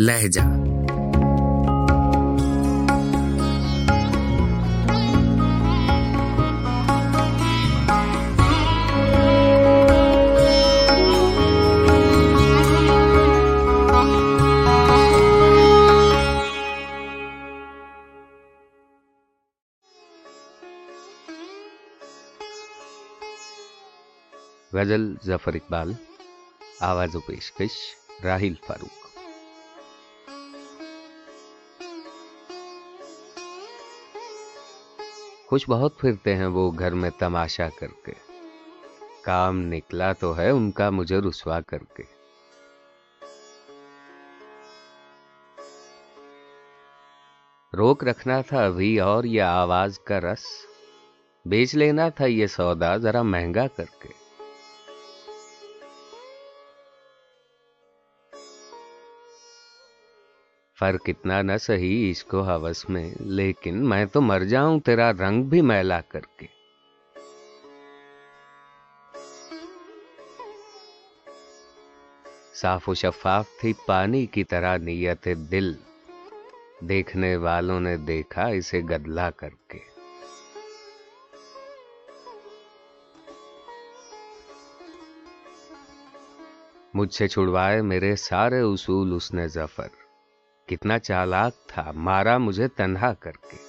لہجہ۔ غزل ظفر اقبال آواز و پیشکش راہیل فاروق۔ خوش بہت پھرتے ہیں وہ گھر میں تماشا کر کے۔ کام نکلا تو ہے ان کا مجھے رسوا کر کے۔ روک رکھنا تھا ابھی اور یہ آواز کا رس۔ بیچ لینا تھا یہ سودا ذرا مہنگا کر کے۔ فرق اتنا نہ سہی اس کو حوث میں، لیکن میں تو مر جاؤں تیرا رنگ بھی میلا کر کے۔ صاف و شفاف تھی پانی کی طرح نیت دل۔ دیکھنے والوں نے دیکھا اسے گدلا کر کے۔ مجھ سے چھڑوائے میرے سارے اصول اس نے ظفر۔ کتنا چالاک تھا مارا مجھے تنہا کر کے۔